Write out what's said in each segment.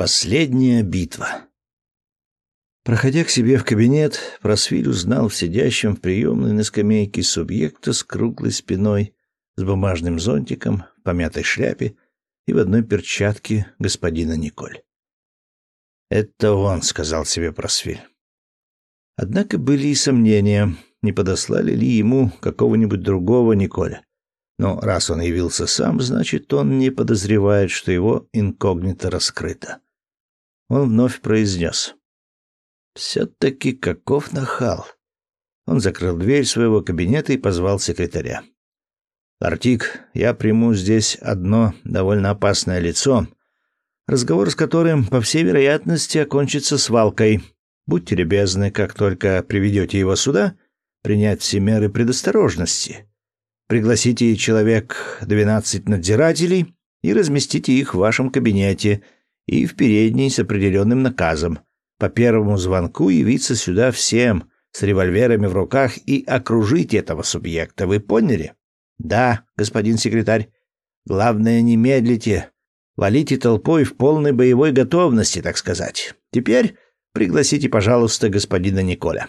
Последняя битва. Проходя к себе в кабинет, Просвиль узнал в сидящем в приемной на скамейке субъекта с круглой спиной, с бумажным зонтиком, помятой шляпе и в одной перчатке господина Николь. «Это он», — сказал себе Просвиль. Однако были и сомнения, не подослали ли ему какого-нибудь другого Николя. Но раз он явился сам, значит, он не подозревает, что его инкогнито раскрыто он вновь произнес. «Все-таки каков нахал!» Он закрыл дверь своего кабинета и позвал секретаря. «Артик, я приму здесь одно довольно опасное лицо, разговор с которым, по всей вероятности, окончится свалкой. Будьте любезны, как только приведете его сюда, принять все меры предосторожности. Пригласите человек двенадцать надзирателей и разместите их в вашем кабинете — и в передней с определенным наказом по первому звонку явиться сюда всем с револьверами в руках и окружить этого субъекта. Вы поняли? Да, господин секретарь. Главное, не медлите. Валите толпой в полной боевой готовности, так сказать. Теперь пригласите, пожалуйста, господина Николя.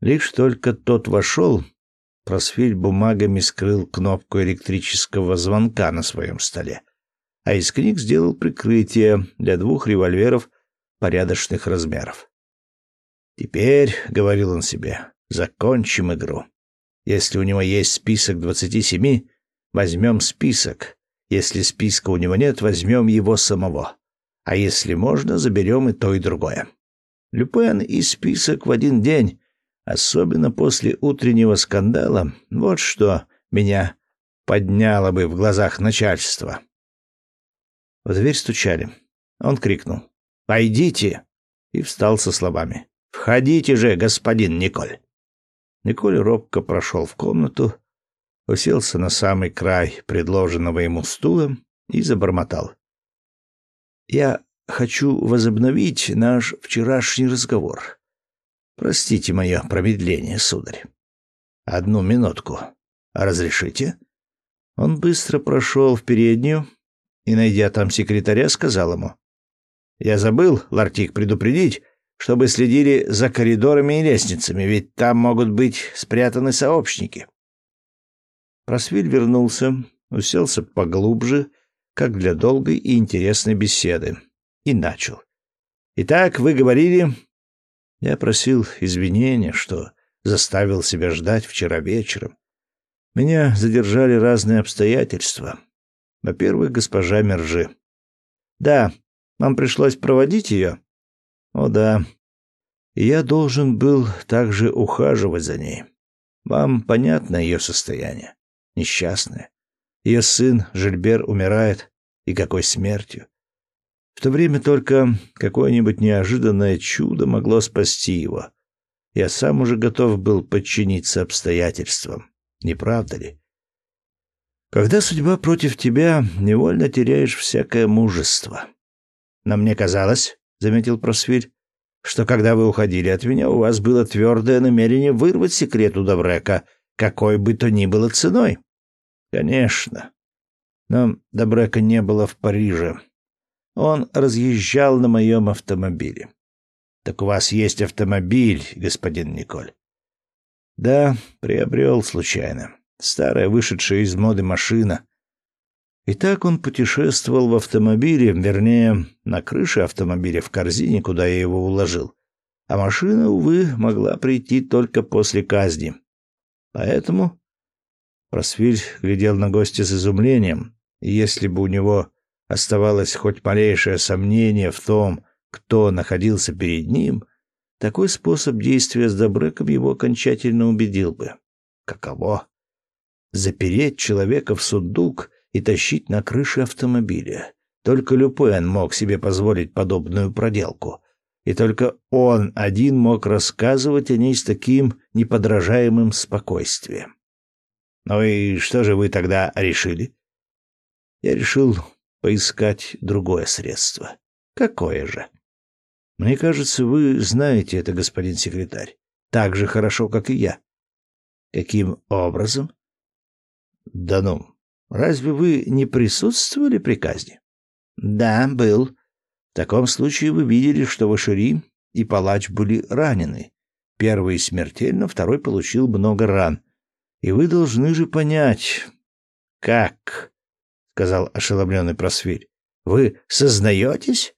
Лишь только тот вошел, Просфиль бумагами скрыл кнопку электрического звонка на своем столе а из книг сделал прикрытие для двух револьверов порядочных размеров. «Теперь», — говорил он себе, — «закончим игру. Если у него есть список двадцати семи, возьмем список. Если списка у него нет, возьмем его самого. А если можно, заберем и то, и другое. Люпен и список в один день, особенно после утреннего скандала, вот что меня подняло бы в глазах начальства. В дверь стучали. Он крикнул «Пойдите!» и встал со словами «Входите же, господин Николь!» Николь робко прошел в комнату, уселся на самый край предложенного ему стула и забормотал. «Я хочу возобновить наш вчерашний разговор. Простите мое промедление, сударь. Одну минутку. Разрешите?» Он быстро прошел в переднюю, и, найдя там секретаря, сказал ему. «Я забыл, Лартик, предупредить, чтобы следили за коридорами и лестницами, ведь там могут быть спрятаны сообщники». Просвиль вернулся, уселся поглубже, как для долгой и интересной беседы, и начал. «Итак, вы говорили...» Я просил извинения, что заставил себя ждать вчера вечером. Меня задержали разные обстоятельства. Во-первых, госпожа Мержи. Да, вам пришлось проводить ее? О да. Я должен был также ухаживать за ней. Вам понятно ее состояние? Несчастное. Ее сын Жильбер умирает. И какой смертью. В то время только какое-нибудь неожиданное чудо могло спасти его. Я сам уже готов был подчиниться обстоятельствам. Не правда ли? Когда судьба против тебя, невольно теряешь всякое мужество. Но мне казалось, — заметил Просвиль, — что когда вы уходили от меня, у вас было твердое намерение вырвать секрет у Добрека, какой бы то ни было ценой. Конечно. Но Добрека не было в Париже. Он разъезжал на моем автомобиле. Так у вас есть автомобиль, господин Николь? Да, приобрел случайно старая вышедшая из моды машина. И так он путешествовал в автомобиле, вернее, на крыше автомобиля в корзине, куда я его уложил. А машина, увы, могла прийти только после казни. Поэтому Просвиль глядел на гостя с изумлением, и если бы у него оставалось хоть малейшее сомнение в том, кто находился перед ним, такой способ действия с Добреком его окончательно убедил бы. Каково запереть человека в сундук и тащить на крыше автомобиля. Только Люпен мог себе позволить подобную проделку. И только он один мог рассказывать о ней с таким неподражаемым спокойствием. «Ну и что же вы тогда решили?» «Я решил поискать другое средство». «Какое же?» «Мне кажется, вы знаете это, господин секретарь, так же хорошо, как и я». «Каким образом?» Да ну, разве вы не присутствовали при казни? Да, был. таком случае вы видели, что Вашири и палач были ранены. Первый смертельно, второй получил много ран. И вы должны же понять, как, сказал ошеломленный просвирь. Вы сознаетесь,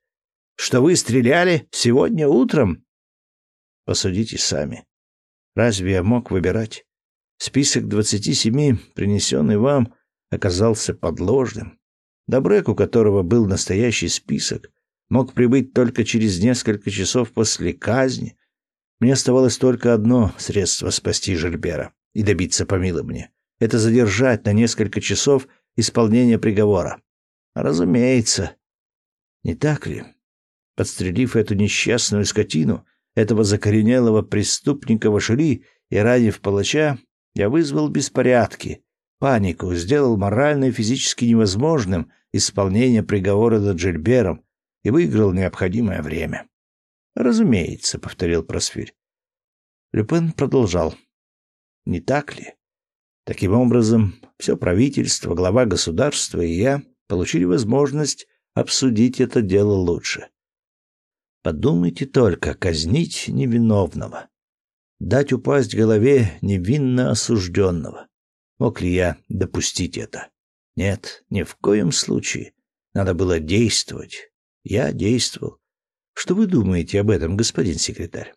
что вы стреляли сегодня утром? Посудите сами. Разве я мог выбирать? Список двадцати семи, принесенный вам, оказался подложным. Добрек, у которого был настоящий список, мог прибыть только через несколько часов после казни. Мне оставалось только одно средство спасти Жильбера и добиться помилования. Это задержать на несколько часов исполнение приговора. Разумеется. Не так ли? Подстрелив эту несчастную скотину, этого закоренелого преступника Вашири и ранив палача, я вызвал беспорядки, панику, сделал морально и физически невозможным исполнение приговора над Джильбером и выиграл необходимое время. «Разумеется», — повторил Просфирь. Люпен продолжал. «Не так ли? Таким образом, все правительство, глава государства и я получили возможность обсудить это дело лучше. Подумайте только, казнить невиновного, дать упасть голове невинно осужденного. Мог ли я допустить это? Нет, ни в коем случае. Надо было действовать. Я действовал. Что вы думаете об этом, господин секретарь?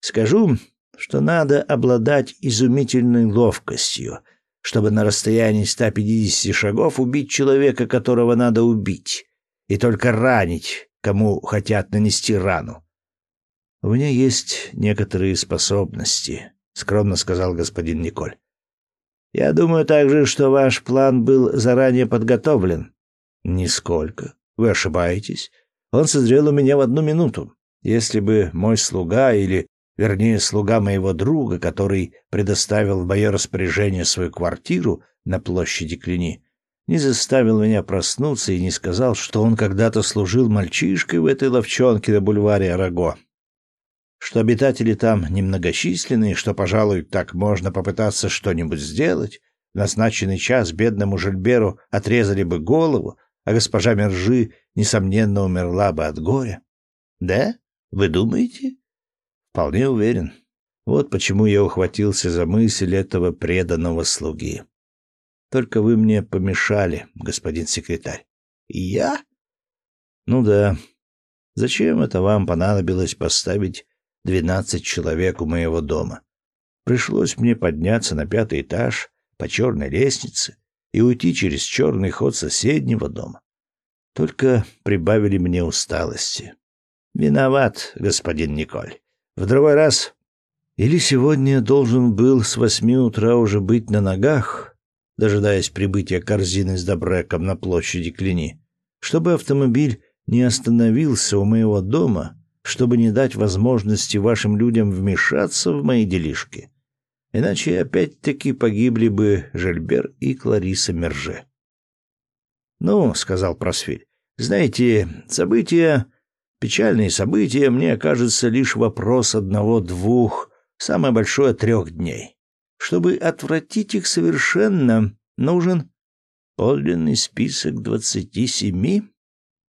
Скажу, что надо обладать изумительной ловкостью, чтобы на расстоянии 150 шагов убить человека, которого надо убить, и только ранить, кому хотят нанести рану. У меня есть некоторые способности, скромно сказал господин Николь. Я думаю также, что ваш план был заранее подготовлен. Нисколько. Вы ошибаетесь. Он созрел у меня в одну минуту. Если бы мой слуга или, вернее, слуга моего друга, который предоставил в мое распоряжение свою квартиру на площади Клини, не заставил меня проснуться и не сказал, что он когда-то служил мальчишкой в этой ловчонке на бульваре Араго, что обитатели там немногочисленные, что, пожалуй, так можно попытаться что-нибудь сделать. В назначенный час бедному Жильберу отрезали бы голову, а госпожа Мержи, несомненно, умерла бы от горя. Да? Вы думаете? Вполне уверен. Вот почему я ухватился за мысль этого преданного слуги. Только вы мне помешали, господин секретарь. Я? Ну да. Зачем это вам понадобилось поставить двенадцать человек у моего дома. Пришлось мне подняться на пятый этаж по черной лестнице и уйти через черный ход соседнего дома. Только прибавили мне усталости. Виноват, господин Николь. В другой раз или сегодня должен был с восьми утра уже быть на ногах, дожидаясь прибытия корзины с добреком на площади Клини, чтобы автомобиль не остановился у моего дома чтобы не дать возможности вашим людям вмешаться в мои делишки. Иначе опять-таки погибли бы Жильбер и Клариса Мерже. «Ну», — сказал Просфиль, — «знаете, события, печальные события, мне кажется, лишь вопрос одного-двух, самое большое трех дней. Чтобы отвратить их совершенно, нужен подлинный список двадцати семи?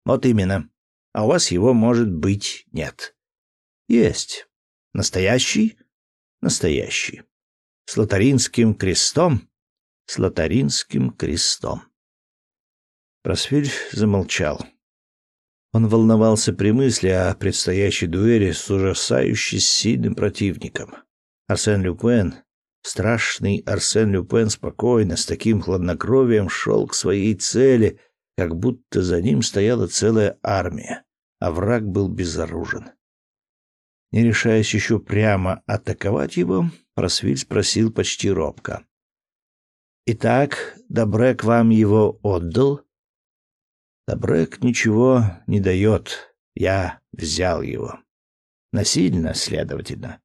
Вот именно а у вас его, может быть, нет. Есть. Настоящий? Настоящий. С лотаринским крестом? С лотаринским крестом. Просфиль замолчал. Он волновался при мысли о предстоящей дуэли с ужасающе сильным противником. Арсен Люпен, страшный Арсен Люпен спокойно, с таким хладнокровием шел к своей цели, как будто за ним стояла целая армия а враг был безоружен. Не решаясь еще прямо атаковать его, Просвиль спросил почти робко. «Итак, Добрек вам его отдал?» «Добрек ничего не дает. Я взял его. Насильно, следовательно».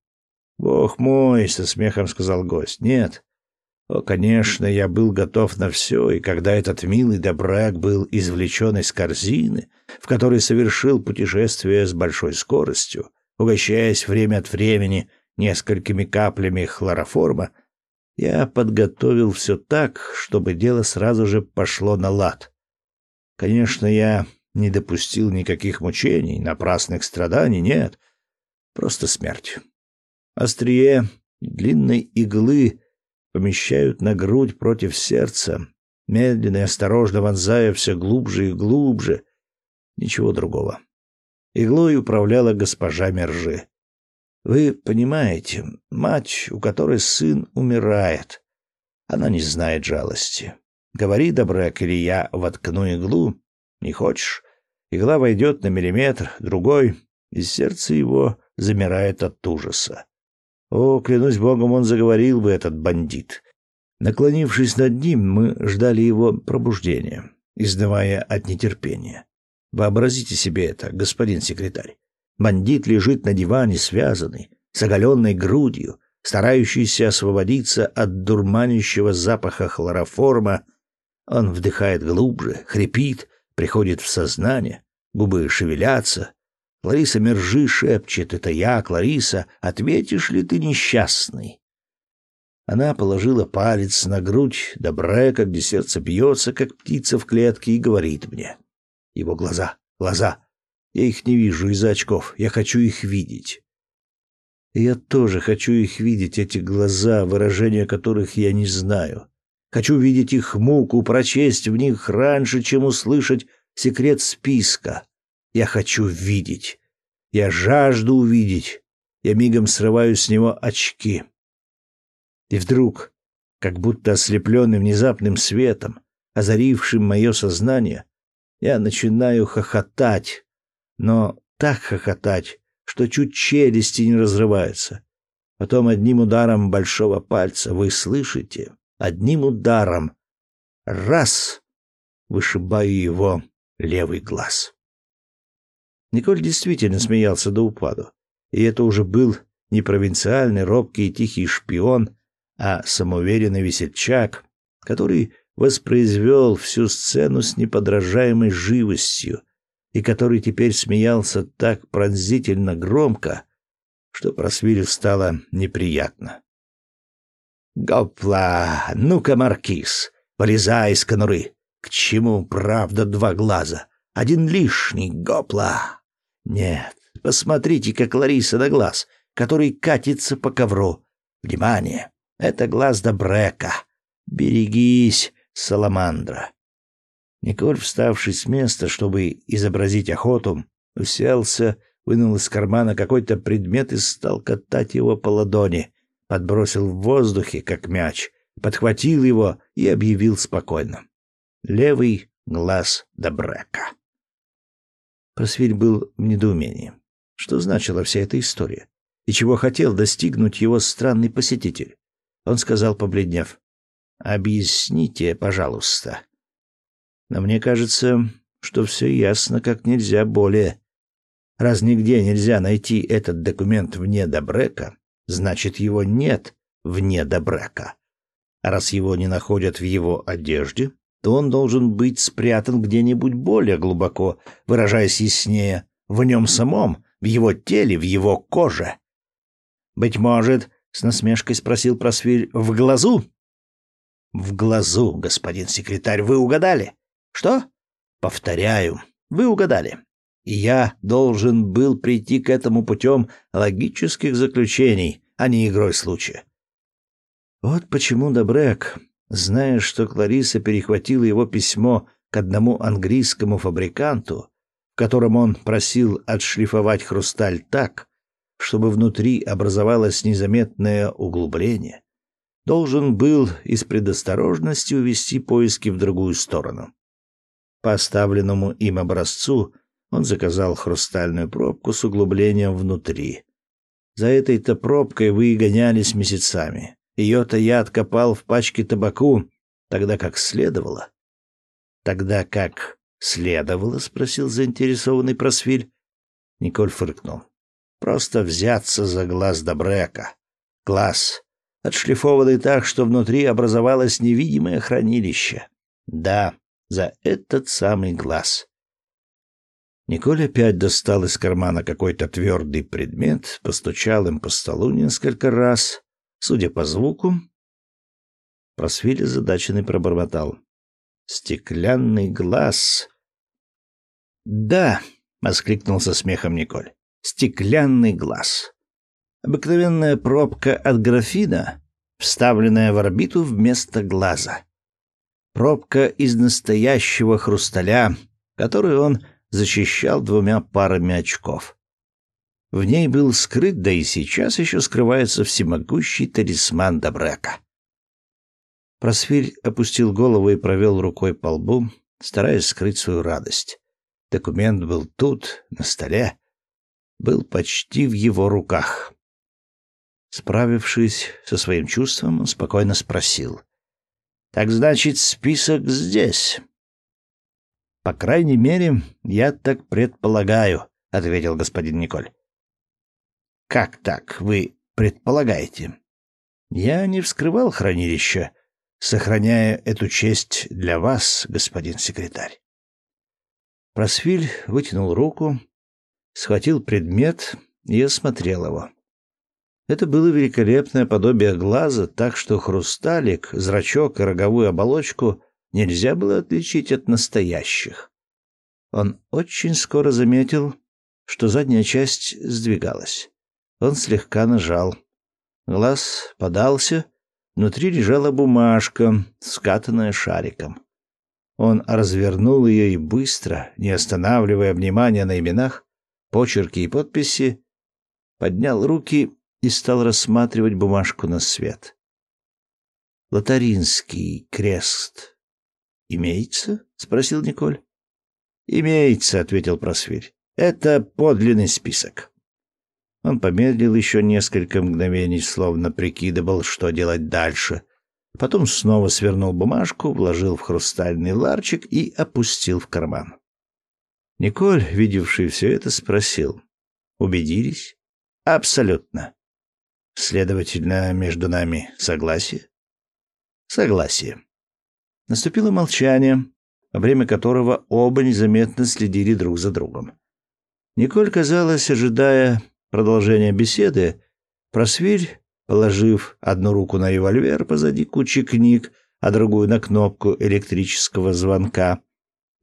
«Бог мой!» — со смехом сказал гость. «Нет, о, конечно, я был готов на все, и когда этот милый добрак был извлечен из корзины, в которой совершил путешествие с большой скоростью, угощаясь время от времени несколькими каплями хлороформа, я подготовил все так, чтобы дело сразу же пошло на лад. Конечно, я не допустил никаких мучений, напрасных страданий, нет. Просто смерть. Острие длинной иглы помещают на грудь против сердца, медленно и осторожно вонзая все глубже и глубже. Ничего другого. Иглой управляла госпожа Мержи. Вы понимаете, мать, у которой сын умирает, она не знает жалости. Говори, Добряк, или я воткну иглу. Не хочешь? Игла войдет на миллиметр, другой, и сердце его замирает от ужаса. О, клянусь богом, он заговорил бы, этот бандит. Наклонившись над ним, мы ждали его пробуждения, изнывая от нетерпения. Вообразите себе это, господин секретарь. Бандит лежит на диване, связанный, с оголенной грудью, старающийся освободиться от дурманящего запаха хлороформа. Он вдыхает глубже, хрипит, приходит в сознание, губы шевелятся. Лариса Мержи шепчет «Это я, Клариса, ответишь ли ты несчастный?» Она положила палец на грудь Добрека, где сердце бьется, как птица в клетке, и говорит мне. Его глаза, глаза. Я их не вижу из-за очков, я хочу их видеть. Я тоже хочу их видеть, эти глаза, выражения которых я не знаю. Хочу видеть их муку, прочесть в них раньше, чем услышать секрет списка. Я хочу видеть. Я жажду увидеть. Я мигом срываю с него очки. И вдруг, как будто ослепленный внезапным светом, озарившим мое сознание, я начинаю хохотать, но так хохотать, что чуть челюсти не разрываются. Потом одним ударом большого пальца, вы слышите, одним ударом, раз, вышибаю его левый глаз. Николь действительно смеялся до упаду, и это уже был не провинциальный робкий и тихий шпион, а самоуверенный весельчак, который воспроизвел всю сцену с неподражаемой живостью и который теперь смеялся так пронзительно громко, что Просвирю стало неприятно. «Гопла! Ну-ка, Маркиз, вылезай из конуры! К чему, правда, два глаза? Один лишний, гопла! Нет, посмотрите, как Лариса на глаз, который катится по ковру. Внимание! Это глаз Добрека. Берегись, Саламандра. Николь, вставший с места, чтобы изобразить охоту, уселся, вынул из кармана какой-то предмет и стал катать его по ладони, подбросил в воздухе, как мяч, подхватил его и объявил спокойно. Левый глаз Добрека. Просвиль был в недоумении. Что значила вся эта история? И чего хотел достигнуть его странный посетитель? Он сказал, побледнев, «Объясните, пожалуйста». Но мне кажется, что все ясно как нельзя более. Раз нигде нельзя найти этот документ вне Добрека, значит, его нет вне Добрека. А раз его не находят в его одежде, то он должен быть спрятан где-нибудь более глубоко, выражаясь яснее, в нем самом, в его теле, в его коже. Быть может, с насмешкой спросил Просвиль, в глазу? В глазу, господин секретарь, вы угадали? Что? Повторяю, вы угадали. И я должен был прийти к этому путем логических заключений, а не игрой случая. Вот почему Добрек, зная, что Клариса перехватила его письмо к одному английскому фабриканту, в котором он просил отшлифовать хрусталь так, чтобы внутри образовалось незаметное углубление, должен был из предосторожности увести поиски в другую сторону. По оставленному им образцу он заказал хрустальную пробку с углублением внутри. За этой-то пробкой вы и гонялись месяцами. Ее-то я откопал в пачке табаку, тогда как следовало. Тогда как следовало, спросил заинтересованный Просвиль. Николь фыркнул. Просто взяться за глаз Добрека. Глаз, отшлифованный так, что внутри образовалось невидимое хранилище. Да, за этот самый глаз. Николь опять достал из кармана какой-то твердый предмет, постучал им по столу несколько раз. Судя по звуку, Просвиль озадаченный пробормотал. «Стеклянный глаз!» Да, воскликнул со смехом Николь. Стеклянный глаз. Обыкновенная пробка от графина, вставленная в орбиту вместо глаза. Пробка из настоящего хрусталя, которую он защищал двумя парами очков. В ней был скрыт, да и сейчас еще скрывается всемогущий талисман Добрека. Просвиль опустил голову и провел рукой по лбу, стараясь скрыть свою радость. Документ был тут, на столе, был почти в его руках. Справившись со своим чувством, он спокойно спросил. «Так значит, список здесь?» «По крайней мере, я так предполагаю», — ответил господин Николь. Как так вы предполагаете? Я не вскрывал хранилище, сохраняя эту честь для вас, господин секретарь. Просвиль вытянул руку, схватил предмет и осмотрел его. Это было великолепное подобие глаза, так что хрусталик, зрачок и роговую оболочку нельзя было отличить от настоящих. Он очень скоро заметил, что задняя часть сдвигалась. Он слегка нажал. Глаз подался, внутри лежала бумажка, скатанная шариком. Он развернул ее и быстро, не останавливая внимания на именах, почерки и подписи, поднял руки и стал рассматривать бумажку на свет. Лотаринский крест имеется? спросил Николь. Имеется, ответил Просвирь. Это подлинный список. Он помедлил еще несколько мгновений, словно прикидывал, что делать дальше. Потом снова свернул бумажку, вложил в хрустальный ларчик и опустил в карман. Николь, видевший все это, спросил. «Убедились?» «Абсолютно». «Следовательно, между нами согласие?» «Согласие». Наступило молчание, во время которого оба незаметно следили друг за другом. Николь, казалось, ожидая продолжения беседы, Просвирь, положив одну руку на револьвер позади кучи книг, а другую на кнопку электрического звонка,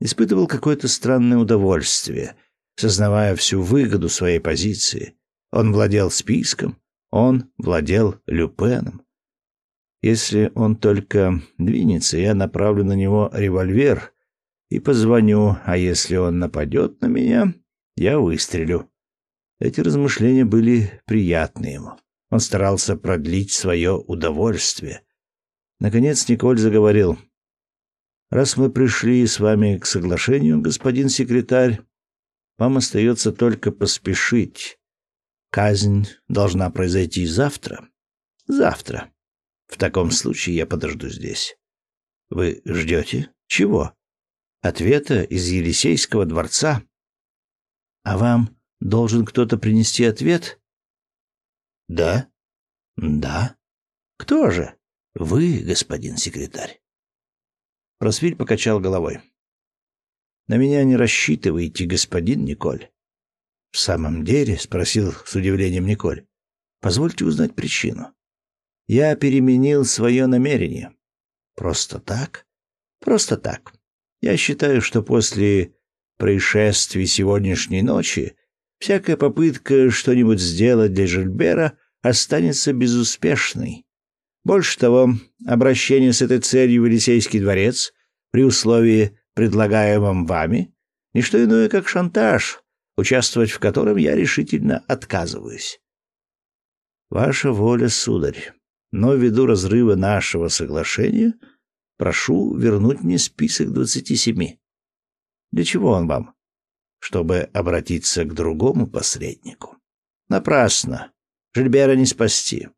испытывал какое-то странное удовольствие, сознавая всю выгоду своей позиции. Он владел списком, он владел Люпеном. Если он только двинется, я направлю на него револьвер и позвоню, а если он нападет на меня, я выстрелю. Эти размышления были приятны ему. Он старался продлить свое удовольствие. Наконец Николь заговорил. «Раз мы пришли с вами к соглашению, господин секретарь, вам остается только поспешить. Казнь должна произойти завтра. Завтра. В таком случае я подожду здесь. Вы ждете? Чего? Ответа из Елисейского дворца? А вам Должен кто-то принести ответ? Да? Да. Кто же? Вы, господин секретарь. Просвиль покачал головой. На меня не рассчитывайте, господин Николь. В самом деле, спросил с удивлением Николь. Позвольте узнать причину. Я переменил свое намерение. Просто так? Просто так. Я считаю, что после происшествий сегодняшней ночи Всякая попытка что-нибудь сделать для Жильбера останется безуспешной. Больше того, обращение с этой целью в Елисейский дворец при условии, предлагаемом вами, не что иное, как шантаж, участвовать в котором я решительно отказываюсь. Ваша воля, сударь, но ввиду разрыва нашего соглашения прошу вернуть мне список двадцати семи. Для чего он вам? Чтобы обратиться к другому посреднику. Напрасно. Жильбера не спасти.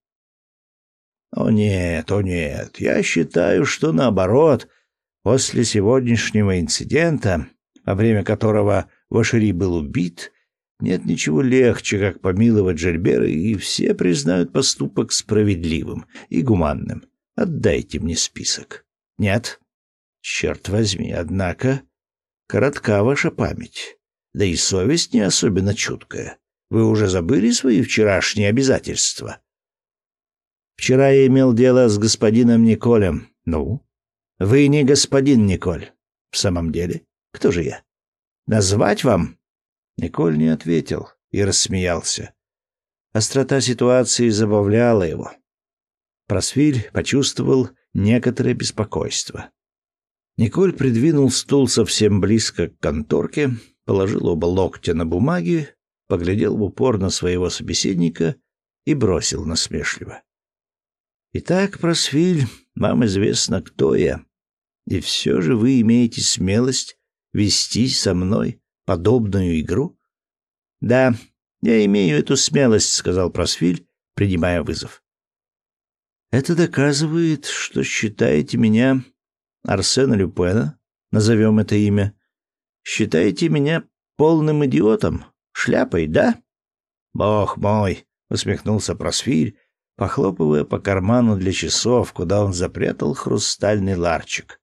О нет, о нет. Я считаю, что наоборот, после сегодняшнего инцидента, во время которого Вашири был убит, нет ничего легче, как помиловать Жильбера, и все признают поступок справедливым и гуманным. Отдайте мне список. Нет? Черт возьми, однако, коротка ваша память. Да и совесть не особенно чуткая. Вы уже забыли свои вчерашние обязательства? Вчера я имел дело с господином Николем. Ну? Вы не господин Николь. В самом деле, кто же я? Назвать вам?» Николь не ответил и рассмеялся. Острота ситуации забавляла его. Просвиль почувствовал некоторое беспокойство. Николь придвинул стул совсем близко к конторке, положил оба локтя на бумаги, поглядел в упор на своего собеседника и бросил насмешливо. «Итак, Просвиль, вам известно, кто я, и все же вы имеете смелость вести со мной подобную игру?» «Да, я имею эту смелость», — сказал Просвиль, принимая вызов. «Это доказывает, что считаете меня Арсена Люпена, назовем это имя, считаете меня полным идиотом, шляпой, да?» «Бог мой!» — усмехнулся Просвиль, похлопывая по карману для часов, куда он запрятал хрустальный ларчик.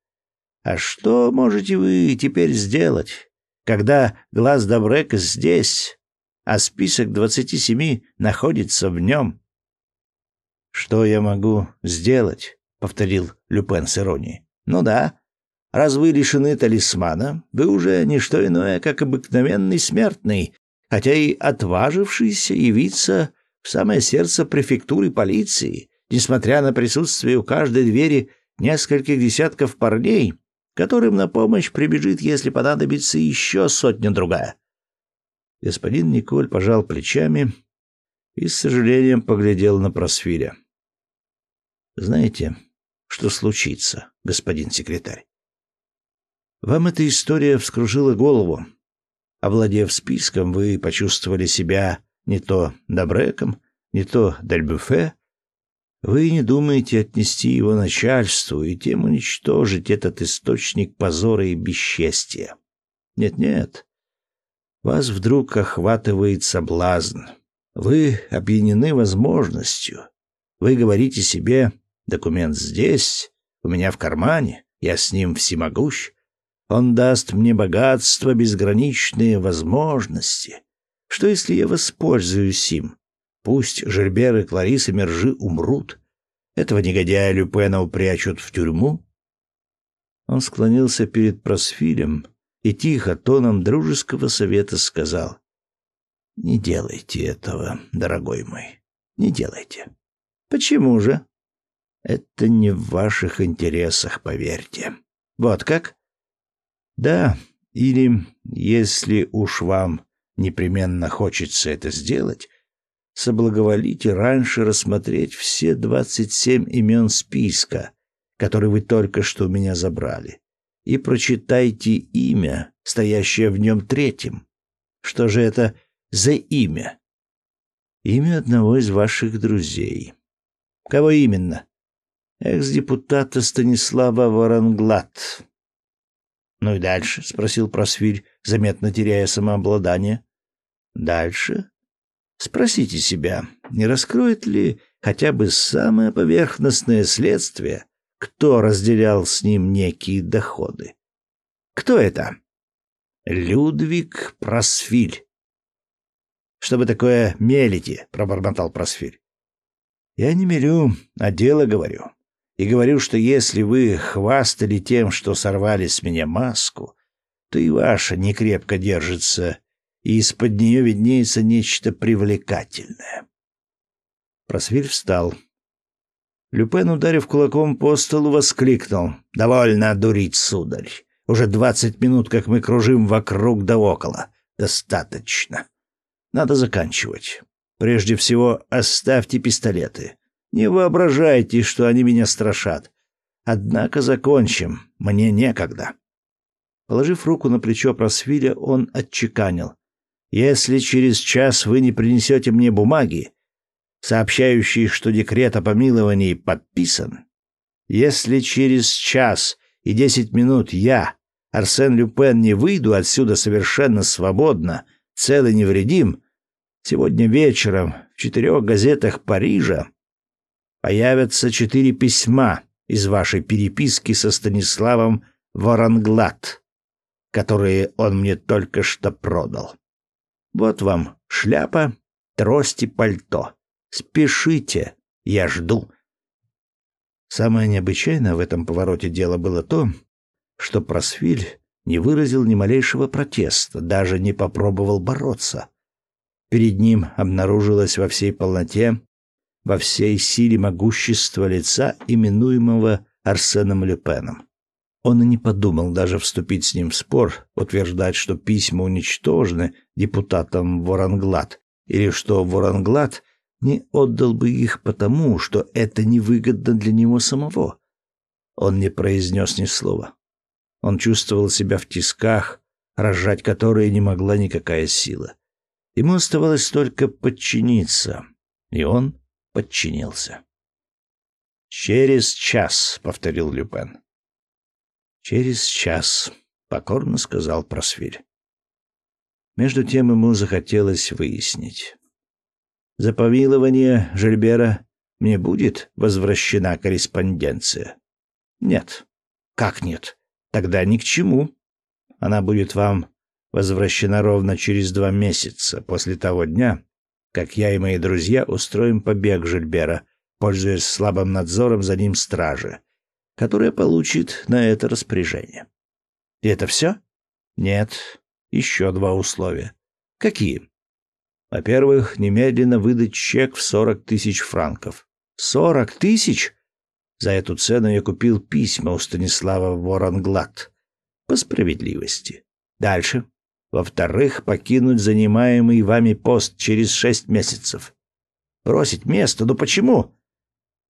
«А что можете вы теперь сделать, когда глаз Добрека здесь, а список двадцати семи находится в нем?» «Что я могу сделать?» — повторил Люпен с иронией. «Ну да. Раз вы лишены талисмана, вы уже не что иное, как обыкновенный смертный, хотя и отважившийся явиться в самое сердце префектуры полиции, несмотря на присутствие у каждой двери нескольких десятков парней, которым на помощь прибежит, если понадобится еще сотня-другая. Господин Николь пожал плечами и с сожалением поглядел на Просфиля. «Знаете, что случится, господин секретарь? Вам эта история вскружила голову. Овладев списком, вы почувствовали себя не то Добреком, не то Дельбюфе. Вы не думаете отнести его начальству и тем уничтожить этот источник позора и бесчестия. Нет-нет. Вас вдруг охватывает соблазн. Вы опьянены возможностью. Вы говорите себе, документ здесь, у меня в кармане, я с ним всемогущ. Он даст мне богатство, безграничные возможности. Что если я воспользуюсь им? Пусть Жильбер и Клариса Мержи умрут. Этого негодяя Люпена упрячут в тюрьму. Он склонился перед Просфилем и тихо, тоном дружеского совета сказал. «Не делайте этого, дорогой мой, не делайте». «Почему же?» «Это не в ваших интересах, поверьте». «Вот как?» «Да, или, если уж вам непременно хочется это сделать, соблаговолите раньше рассмотреть все двадцать семь имен списка, который вы только что у меня забрали, и прочитайте имя, стоящее в нем третьим. Что же это за имя? Имя одного из ваших друзей. Кого именно? Экс-депутата Станислава Воронглад. Ну и дальше, спросил Просвиль, заметно теряя самообладание. Дальше? Спросите себя, не раскроет ли хотя бы самое поверхностное следствие, кто разделял с ним некие доходы? Кто это? Людвиг Просфиль. Что вы такое мелите? пробормотал Просфиль. Я не мелю, а дело говорю. И говорю, что если вы хвастали тем, что сорвали с меня маску, то и ваша не крепко держится и из-под нее виднеется нечто привлекательное. Просвиль встал. Люпен, ударив кулаком по столу, воскликнул. «Довольно дурить, сударь. Уже двадцать минут, как мы кружим вокруг да около. Достаточно. Надо заканчивать. Прежде всего, оставьте пистолеты. Не воображайте, что они меня страшат. Однако закончим. Мне некогда». Положив руку на плечо Просвиля, он отчеканил. Если через час вы не принесете мне бумаги, сообщающие, что декрет о помиловании подписан, если через час и десять минут я, Арсен Люпен, не выйду отсюда совершенно свободно, цел и невредим, сегодня вечером в четырех газетах Парижа появятся четыре письма из вашей переписки со Станиславом Воронглад, которые он мне только что продал. Вот вам шляпа, трость и пальто. Спешите, я жду. Самое необычайное в этом повороте дела было то, что Просвиль не выразил ни малейшего протеста, даже не попробовал бороться. Перед ним обнаружилась во всей полноте, во всей силе могущества лица, именуемого Арсеном Люпеном. Он и не подумал даже вступить с ним в спор, утверждать, что письма уничтожены депутатом Воронглад, или что Воронглад не отдал бы их потому, что это невыгодно для него самого. Он не произнес ни слова. Он чувствовал себя в тисках, разжать которые не могла никакая сила. Ему оставалось только подчиниться, и он подчинился. «Через час», — повторил Люпен. «Через час», — покорно сказал Просвирь. Между тем ему захотелось выяснить. За помилование Жильбера мне будет возвращена корреспонденция? Нет. Как нет? Тогда ни к чему. Она будет вам возвращена ровно через два месяца после того дня, как я и мои друзья устроим побег Жильбера, пользуясь слабым надзором за ним стражи, которая получит на это распоряжение. И это все? Нет, еще два условия. Какие? Во-первых, немедленно выдать чек в сорок тысяч франков. Сорок тысяч? За эту цену я купил письма у Станислава Воронглад. По справедливости. Дальше. Во-вторых, покинуть занимаемый вами пост через шесть месяцев. Бросить место? Ну почему?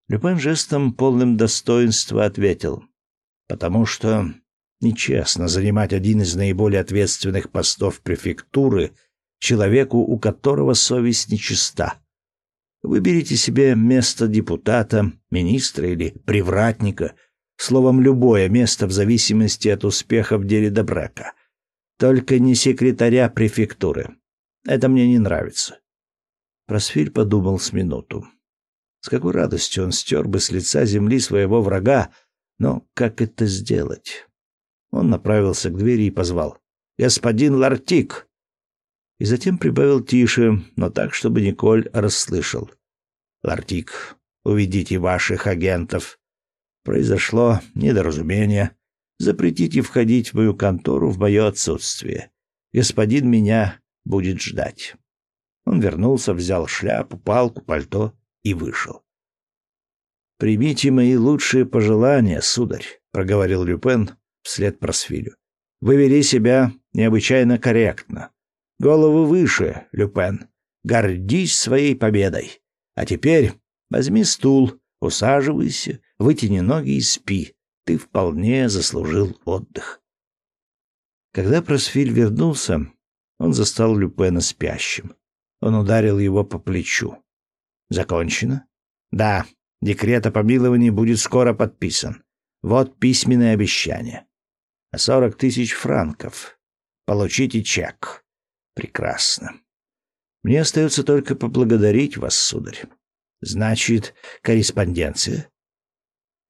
Люпен жестом полным достоинства ответил. Потому что нечестно занимать один из наиболее ответственных постов префектуры человеку, у которого совесть нечиста. Выберите себе место депутата, министра или привратника, словом, любое место в зависимости от успеха в деле Добрека. Только не секретаря префектуры. Это мне не нравится. Просфиль подумал с минуту. С какой радостью он стер бы с лица земли своего врага, но как это сделать? Он направился к двери и позвал. «Господин Лартик!» И затем прибавил тише, но так, чтобы Николь расслышал. «Лартик, уведите ваших агентов. Произошло недоразумение. Запретите входить в мою контору в мое отсутствие. Господин меня будет ждать. Он вернулся, взял шляпу, палку, пальто и вышел. Примите мои лучшие пожелания, сударь, проговорил Люпен вслед Просфилю. Вы вели себя необычайно корректно. Голову выше, Люпен. Гордись своей победой. А теперь возьми стул, усаживайся, вытяни ноги и спи ты вполне заслужил отдых. Когда Просфиль вернулся, он застал Люпена спящим. Он ударил его по плечу. Закончено? Да, декрет о помиловании будет скоро подписан. Вот письменное обещание. Сорок тысяч франков. Получите чек. Прекрасно. Мне остается только поблагодарить вас, сударь. Значит, корреспонденция?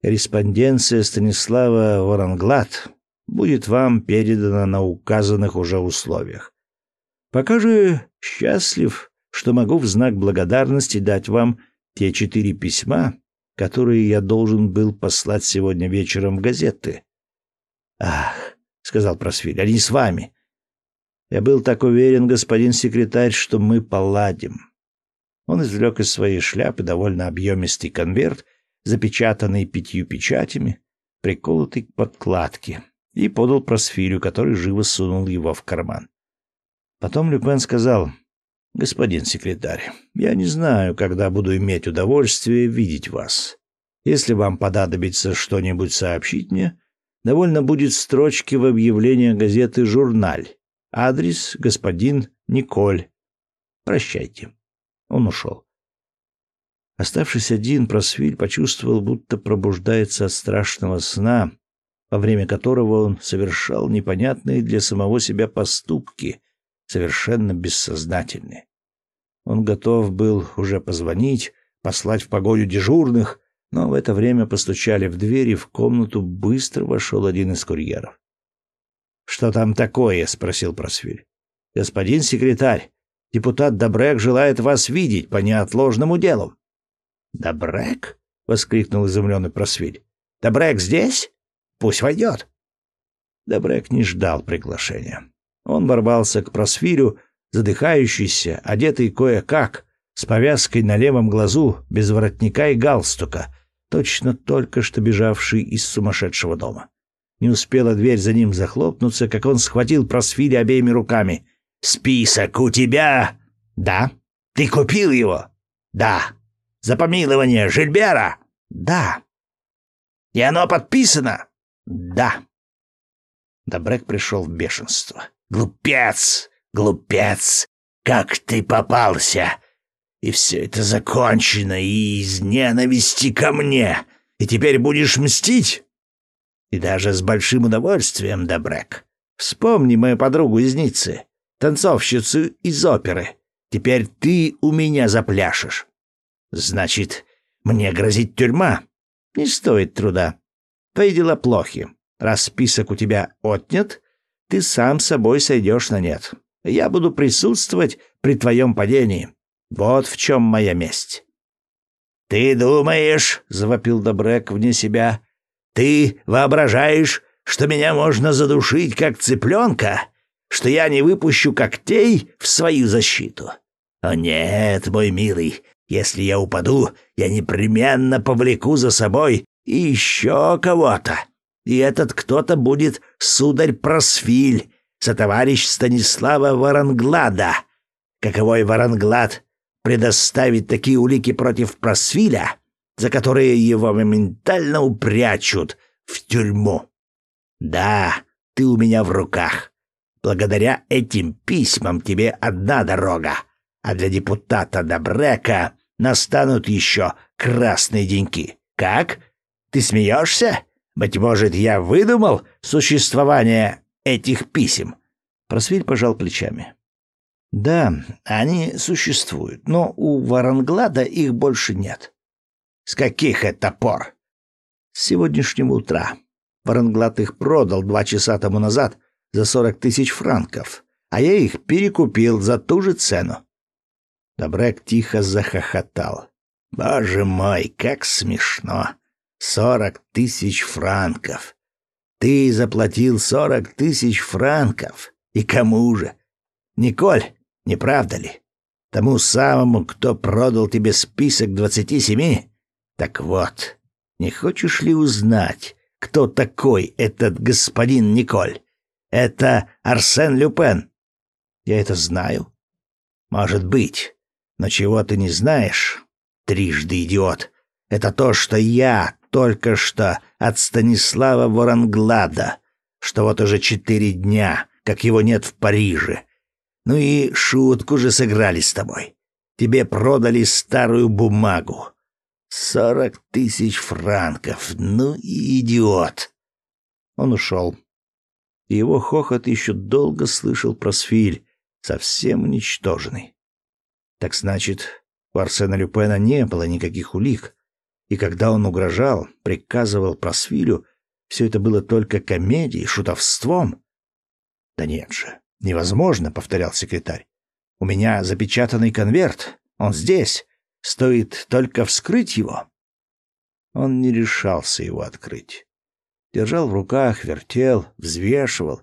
Корреспонденция Станислава Воронглад будет вам передана на указанных уже условиях. Пока же счастлив, что могу в знак благодарности дать вам те четыре письма, которые я должен был послать сегодня вечером в газеты. Ах, сказал Просвиль, они с вами. Я был так уверен, господин секретарь, что мы поладим. Он извлек из своей шляпы довольно объемистый конверт запечатанный пятью печатями, приколотый к подкладке, и подал Просфирю, который живо сунул его в карман. Потом Люпен сказал, «Господин секретарь, я не знаю, когда буду иметь удовольствие видеть вас. Если вам понадобится что-нибудь сообщить мне, довольно будет строчки в объявлении газеты «Журналь». Адрес господин Николь. Прощайте. Он ушел. Оставшись один, Просвиль почувствовал, будто пробуждается от страшного сна, во время которого он совершал непонятные для самого себя поступки, совершенно бессознательные. Он готов был уже позвонить, послать в погоню дежурных, но в это время постучали в дверь, и в комнату быстро вошел один из курьеров. «Что там такое?» — спросил Просвиль. «Господин секретарь, депутат Добрек желает вас видеть по неотложному делу». «Добрек?» — воскликнул изумленный Просвиль. «Добрек здесь? Пусть войдет». Добрек не ждал приглашения. Он ворвался к просфирю, задыхающийся, одетый кое-как, с повязкой на левом глазу, без воротника и галстука, точно только что бежавший из сумасшедшего дома. Не успела дверь за ним захлопнуться, как он схватил просфиля обеими руками. «Список у тебя?» «Да». «Ты купил его?» «Да». «За помилование Жильбера?» «Да». «И оно подписано?» «Да». Добрек пришел в бешенство. «Глупец! Глупец! Как ты попался! И все это закончено и из ненависти ко мне! И теперь будешь мстить?» И даже с большим удовольствием, Добрек. Вспомни мою подругу из Ниццы, танцовщицу из оперы. Теперь ты у меня запляшешь. Значит, мне грозит тюрьма? Не стоит труда. Твои дела плохи. Раз список у тебя отнят, ты сам собой сойдешь на нет. Я буду присутствовать при твоем падении. Вот в чем моя месть. «Ты думаешь, — завопил Добрек вне себя, — ты воображаешь, что меня можно задушить, как цыпленка, что я не выпущу когтей в свою защиту? О нет, мой милый, если я упаду, я непременно повлеку за собой и еще кого-то. И этот кто-то будет сударь Просфиль, сотоварищ Станислава Варанглада. Каковой Варанглад предоставит такие улики против Просфиля, за которые его моментально упрячут в тюрьму. Да, ты у меня в руках. Благодаря этим письмам тебе одна дорога, а для депутата Добрека настанут еще красные деньки. Как? Ты смеешься? Быть может, я выдумал существование этих писем?» Просвиль пожал плечами. «Да, они существуют, но у Варанглада их больше нет». «С каких это пор?» «С сегодняшнего утра. Варанглад их продал два часа тому назад за сорок тысяч франков, а я их перекупил за ту же цену». Добрек тихо захохотал. «Боже мой, как смешно! Сорок тысяч франков! Ты заплатил сорок тысяч франков! И кому же? Николь, не правда ли? Тому самому, кто продал тебе список двадцати семи? Так вот, не хочешь ли узнать, кто такой этот господин Николь? Это Арсен Люпен. Я это знаю. Может быть. Но чего ты не знаешь, трижды идиот, это то, что я только что от Станислава Воранглада, что вот уже четыре дня, как его нет в Париже. Ну и шутку же сыграли с тобой. Тебе продали старую бумагу. Сорок тысяч франков. Ну и идиот. Он ушел. Его хохот еще долго слышал Просфиль, совсем уничтоженный. Так значит, у Арсена Люпена не было никаких улик. И когда он угрожал, приказывал Просвилю, все это было только комедией, шутовством. Да нет же, невозможно, повторял секретарь. У меня запечатанный конверт. Он здесь. Стоит только вскрыть его. Он не решался его открыть. Держал в руках, вертел, взвешивал.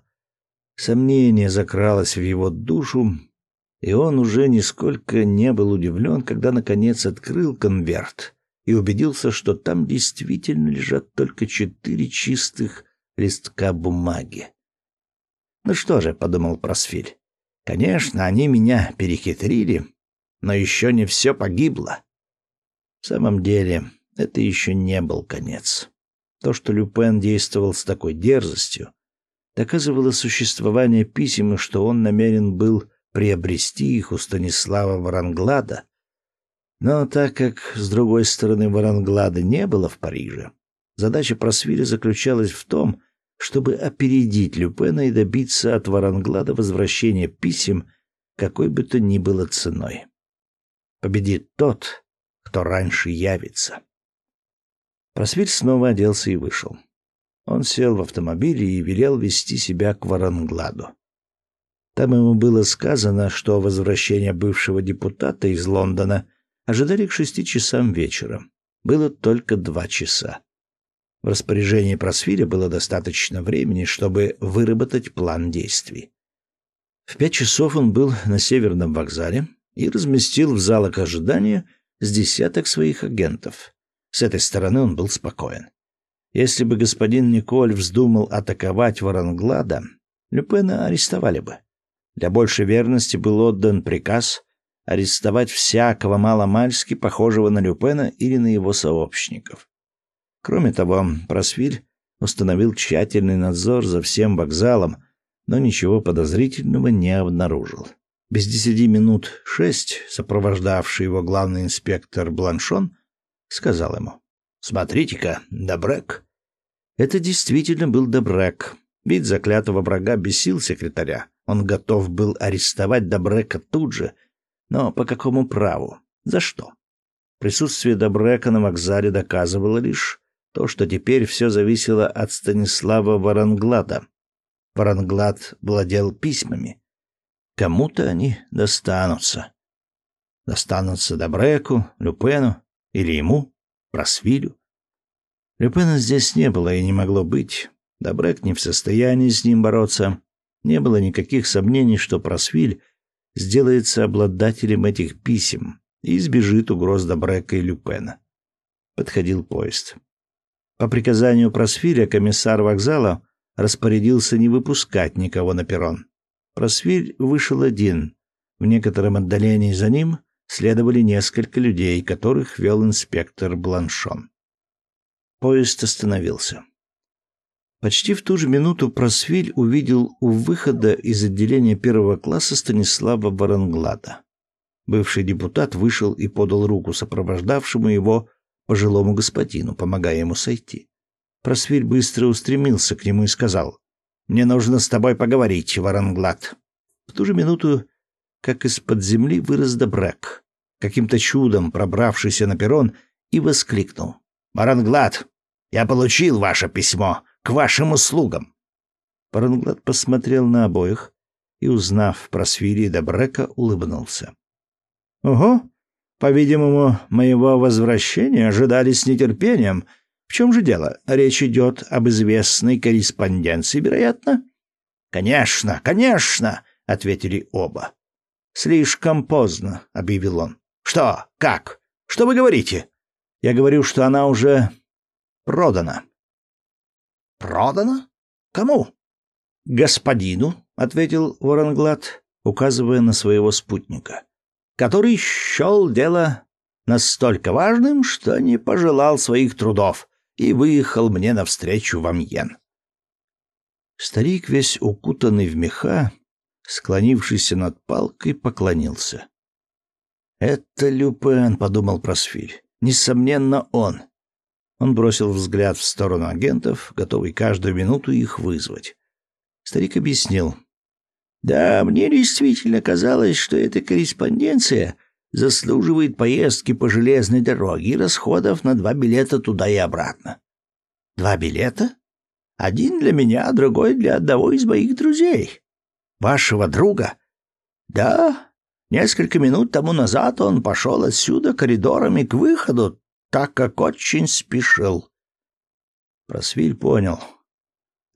Сомнение закралось в его душу, и он уже нисколько не был удивлен, когда наконец открыл конверт и убедился, что там действительно лежат только четыре чистых листка бумаги. «Ну что же», — подумал Просфиль, — «конечно, они меня перехитрили, но еще не все погибло». В самом деле, это еще не был конец. То, что Люпен действовал с такой дерзостью, доказывало существование писем и что он намерен был приобрести их у Станислава Варанглада. Но так как, с другой стороны, Варанглада не было в Париже, задача Просвиля заключалась в том, чтобы опередить Люпена и добиться от Варанглада возвращения писем какой бы то ни было ценой. Победит тот, кто раньше явится. Просвиль снова оделся и вышел. Он сел в автомобиль и велел вести себя к Варангладу. Там ему было сказано, что возвращение бывшего депутата из Лондона ожидали к шести часам вечера. Было только два часа. В распоряжении Просфиля было достаточно времени, чтобы выработать план действий. В пять часов он был на Северном вокзале и разместил в залах ожидания с десяток своих агентов. С этой стороны он был спокоен. Если бы господин Николь вздумал атаковать Варанглада, Люпена арестовали бы. Для большей верности был отдан приказ арестовать всякого маломальски похожего на Люпена или на его сообщников. Кроме того, Просвиль установил тщательный надзор за всем вокзалом, но ничего подозрительного не обнаружил. Без десяти минут шесть сопровождавший его главный инспектор Бланшон сказал ему «Смотрите-ка, Добрек». Это действительно был Добрек. Вид заклятого врага бесил секретаря. Он готов был арестовать Добрека тут же. Но по какому праву? За что? Присутствие Добрека на вокзале доказывало лишь то, что теперь все зависело от Станислава Варанглада. Варанглад владел письмами. Кому-то они достанутся. Достанутся Добреку, Люпену или ему, Просвилю. Люпена здесь не было и не могло быть. Добрек не в состоянии с ним бороться. Не было никаких сомнений, что Просвиль сделается обладателем этих писем и избежит угроз Добрека и Люпена. Подходил поезд. По приказанию Просвиля комиссар вокзала распорядился не выпускать никого на перрон. Просвиль вышел один. В некотором отдалении за ним следовали несколько людей, которых вел инспектор Бланшон. Поезд остановился. Почти в ту же минуту Просвиль увидел у выхода из отделения первого класса Станислава Варанглада. Бывший депутат вышел и подал руку сопровождавшему его пожилому господину, помогая ему сойти. Просвиль быстро устремился к нему и сказал, «Мне нужно с тобой поговорить, Варанглад». В ту же минуту, как из-под земли вырос Добрак, каким-то чудом пробравшийся на перрон, и воскликнул. «Варанглад, я получил ваше письмо к вашим услугам. Паранглад посмотрел на обоих и, узнав про Свири Добрека, улыбнулся. «Ого! По-видимому, моего возвращения ожидали с нетерпением. В чем же дело? Речь идет об известной корреспонденции, вероятно?» «Конечно, конечно!» — ответили оба. «Слишком поздно», — объявил он. «Что? Как? Что вы говорите?» «Я говорю, что она уже продана». Продано? Кому? Господину, ответил Воронглад, указывая на своего спутника, который счел дело настолько важным, что не пожелал своих трудов и выехал мне навстречу в Амьен. Старик, весь укутанный в меха, склонившийся над палкой, поклонился. «Это Люпен», — подумал Просфиль. «Несомненно, он. Он бросил взгляд в сторону агентов, готовый каждую минуту их вызвать. Старик объяснил. «Да, мне действительно казалось, что эта корреспонденция заслуживает поездки по железной дороге и расходов на два билета туда и обратно». «Два билета? Один для меня, другой для одного из моих друзей. Вашего друга?» «Да, несколько минут тому назад он пошел отсюда коридорами к выходу, так как очень спешил. Просвиль понял.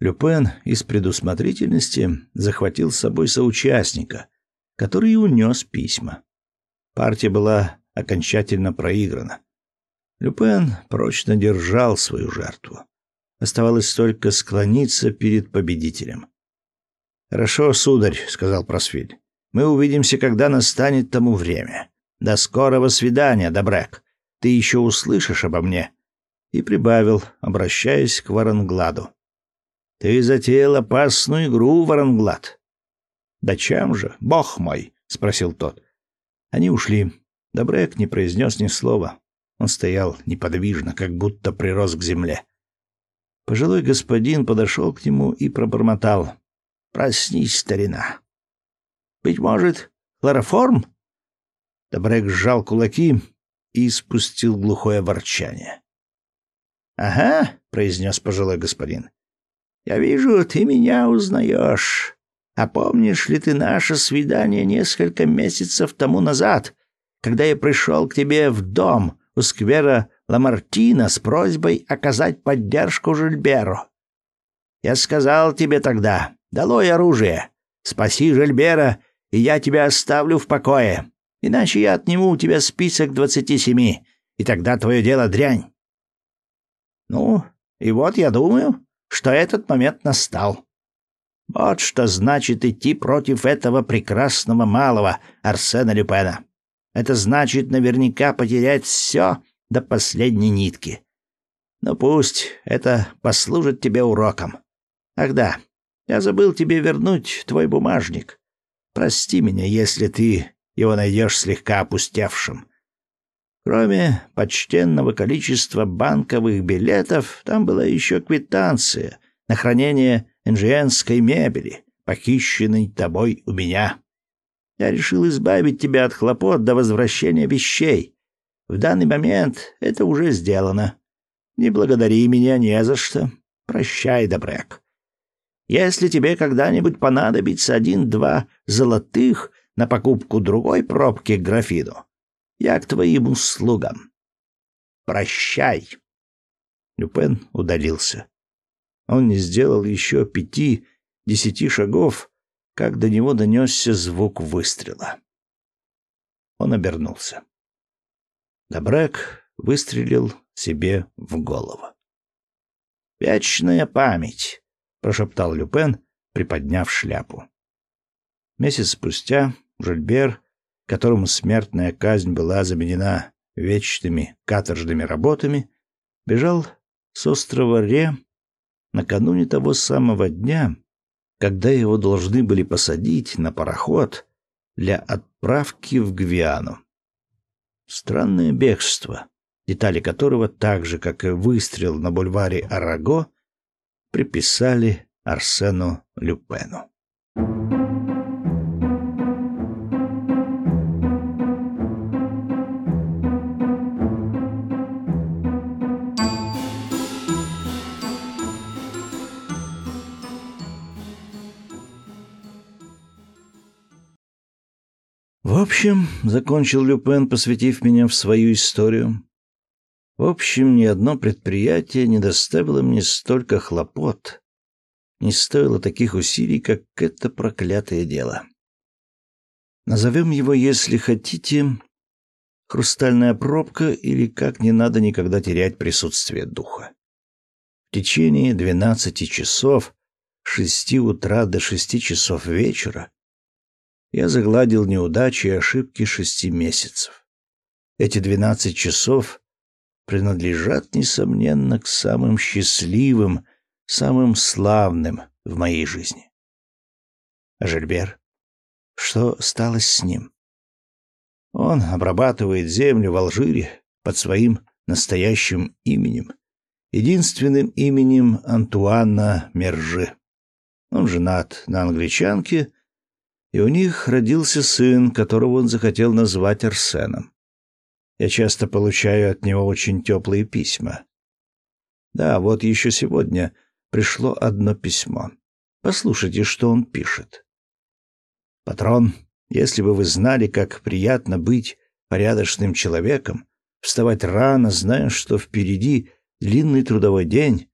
Люпен из предусмотрительности захватил с собой соучастника, который унес письма. Партия была окончательно проиграна. Люпен прочно держал свою жертву. Оставалось только склониться перед победителем. «Хорошо, сударь», — сказал Просвиль. «Мы увидимся, когда настанет тому время. До скорого свидания, Добрек ты еще услышишь обо мне. И прибавил, обращаясь к Варангладу. Ты затеял опасную игру, Варанглад. Да чем же, бог мой, спросил тот. Они ушли. Добрек не произнес ни слова. Он стоял неподвижно, как будто прирос к земле. Пожилой господин подошел к нему и пробормотал: "Проснись, старина. Быть может, хлороформ?" Добрек сжал кулаки и спустил глухое ворчание. «Ага», — произнес пожилой господин, — «я вижу, ты меня узнаешь. А помнишь ли ты наше свидание несколько месяцев тому назад, когда я пришел к тебе в дом у сквера Ламартина с просьбой оказать поддержку Жильберу. Я сказал тебе тогда, долой оружие, спаси Жильбера, и я тебя оставлю в покое, иначе я отниму у тебя список двадцати семи, и тогда твое дело дрянь. Ну, и вот я думаю, что этот момент настал. Вот что значит идти против этого прекрасного малого Арсена Люпена. Это значит наверняка потерять все до последней нитки. Но пусть это послужит тебе уроком. Ах да, я забыл тебе вернуть твой бумажник. Прости меня, если ты его найдешь слегка опустевшим. Кроме почтенного количества банковых билетов, там была еще квитанция на хранение инженской мебели, похищенной тобой у меня. Я решил избавить тебя от хлопот до возвращения вещей. В данный момент это уже сделано. Не благодари меня не за что. Прощай, Добрек. Если тебе когда-нибудь понадобится один-два золотых на покупку другой пробки к графину, я к твоим услугам. Прощай. Люпен удалился. Он не сделал еще пяти-десяти шагов, как до него донесся звук выстрела. Он обернулся. Добрак выстрелил себе в голову. «Вечная память», — прошептал Люпен, приподняв шляпу. Месяц спустя Жильбер, которому смертная казнь была заменена вечными каторжными работами, бежал с острова Ре накануне того самого дня, когда его должны были посадить на пароход для отправки в Гвиану. Странное бегство, детали которого, так же, как и выстрел на бульваре Араго, приписали Арсену Люпену. В общем, закончил Люпен, посвятив меня в свою историю. В общем, ни одно предприятие не доставило мне столько хлопот, не стоило таких усилий, как это проклятое дело. Назовем его, если хотите, хрустальная пробка или как не надо никогда терять присутствие духа. В течение двенадцати часов, с шести утра до шести часов вечера, я загладил неудачи и ошибки шести месяцев. Эти двенадцать часов принадлежат, несомненно, к самым счастливым, самым славным в моей жизни. Жильбер? Что стало с ним? Он обрабатывает землю в Алжире под своим настоящим именем, единственным именем Антуана Мержи. Он женат на англичанке, и у них родился сын, которого он захотел назвать Арсеном. Я часто получаю от него очень теплые письма. Да, вот еще сегодня пришло одно письмо. Послушайте, что он пишет. «Патрон, если бы вы знали, как приятно быть порядочным человеком, вставать рано, зная, что впереди длинный трудовой день,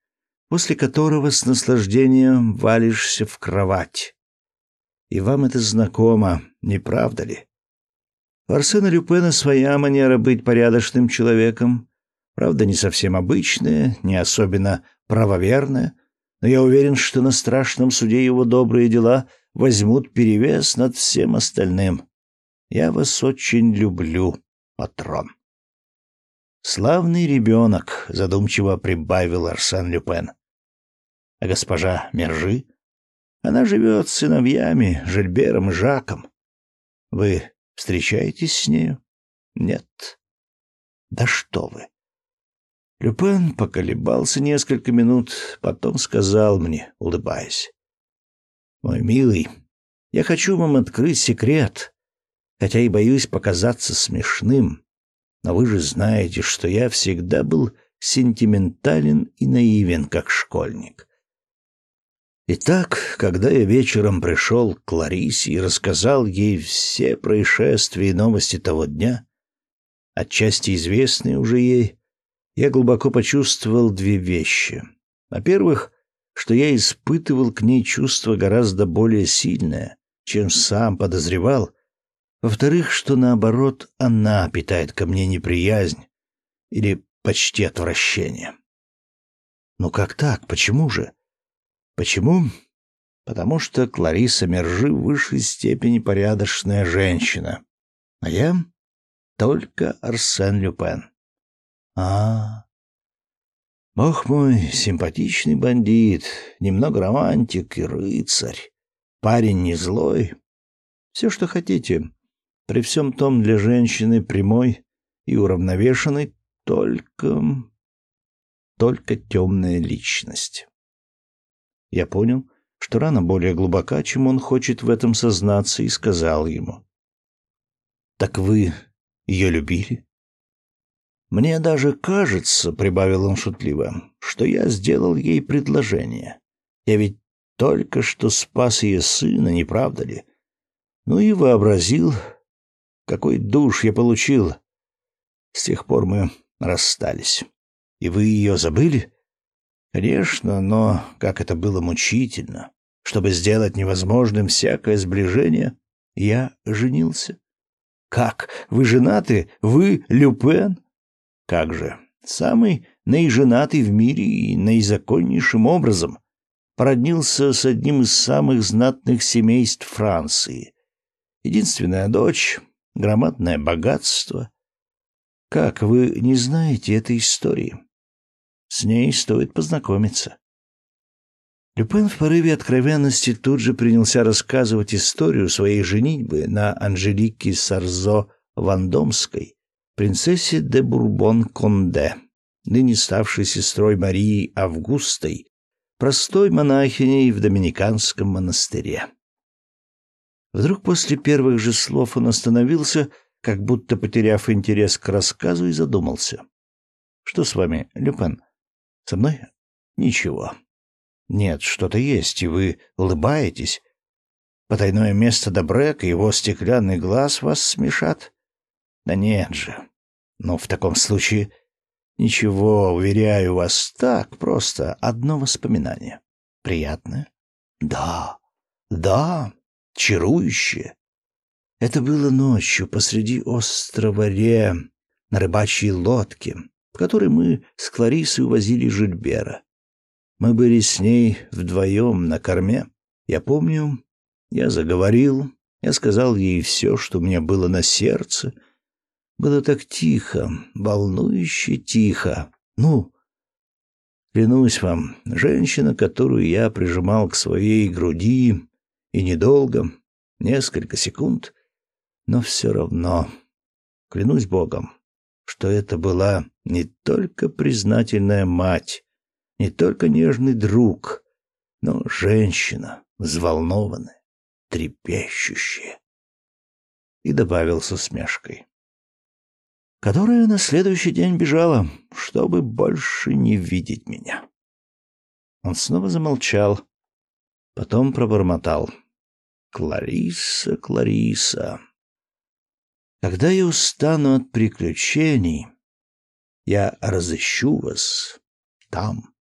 после которого с наслаждением валишься в кровать, и вам это знакомо, не правда ли? У Арсена Люпена своя манера быть порядочным человеком. Правда, не совсем обычная, не особенно правоверная, но я уверен, что на страшном суде его добрые дела возьмут перевес над всем остальным. Я вас очень люблю, патрон. Славный ребенок, задумчиво прибавил Арсен Люпен. А госпожа Мержи она живет с сыновьями, Жильбером и Жаком. Вы встречаетесь с нею? Нет. Да что вы. Люпен поколебался несколько минут, потом сказал мне, улыбаясь. «Мой милый, я хочу вам открыть секрет, хотя и боюсь показаться смешным, но вы же знаете, что я всегда был сентиментален и наивен, как школьник. Итак, когда я вечером пришел к Ларисе и рассказал ей все происшествия и новости того дня, отчасти известные уже ей, я глубоко почувствовал две вещи. Во-первых, что я испытывал к ней чувство гораздо более сильное, чем сам подозревал. Во-вторых, что наоборот, она питает ко мне неприязнь или почти отвращение. Ну как так? Почему же? Почему? Потому что Клариса Мержи в высшей степени порядочная женщина. А я только Арсен Люпен. А, Бог мой, симпатичный бандит, немного романтик и рыцарь. Парень не злой. Все, что хотите. При всем том для женщины прямой и уравновешенной только... только темная личность. Я понял, что рана более глубока, чем он хочет в этом сознаться, и сказал ему. «Так вы ее любили?» «Мне даже кажется, — прибавил он шутливо, — что я сделал ей предложение. Я ведь только что спас ее сына, не правда ли? Ну и вообразил, какой душ я получил. С тех пор мы расстались. И вы ее забыли? Конечно, но как это было мучительно. Чтобы сделать невозможным всякое сближение, я женился. Как? Вы женаты? Вы Люпен? Как же? Самый наиженатый в мире и наизаконнейшим образом. Породнился с одним из самых знатных семейств Франции. Единственная дочь, громадное богатство. Как вы не знаете этой истории? С ней стоит познакомиться. Люпен в порыве откровенности тут же принялся рассказывать историю своей женитьбы на Анжелике Сарзо Вандомской, принцессе де Бурбон-Конде, ныне ставшей сестрой Марии Августой, простой монахиней в доминиканском монастыре. Вдруг после первых же слов он остановился, как будто потеряв интерес к рассказу, и задумался. «Что с вами, Люпен? Со мной? Ничего. Нет, что-то есть, и вы улыбаетесь. Потайное место Добрека и его стеклянный глаз вас смешат? Да нет же. Но в таком случае ничего, уверяю вас, так просто одно воспоминание. Приятное? Да, да, чарующее. Это было ночью посреди острова Ре, на рыбачьей лодке, в которой мы с Кларисой увозили Жильбера. Мы были с ней вдвоем на корме. Я помню, я заговорил, я сказал ей все, что меня было на сердце — было так тихо, волнующе тихо. Ну, клянусь вам, женщина, которую я прижимал к своей груди, и недолго, несколько секунд, но все равно, клянусь Богом, что это была не только признательная мать, не только нежный друг, но женщина, взволнованная, трепещущая. И добавил с усмешкой которая на следующий день бежала, чтобы больше не видеть меня. Он снова замолчал, потом пробормотал. «Клариса, Клариса, когда я устану от приключений, я разыщу вас там,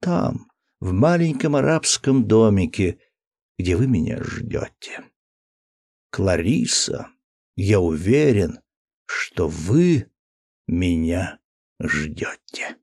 там, в маленьком арабском домике, где вы меня ждете. Клариса, я уверен, что вы меня ждете.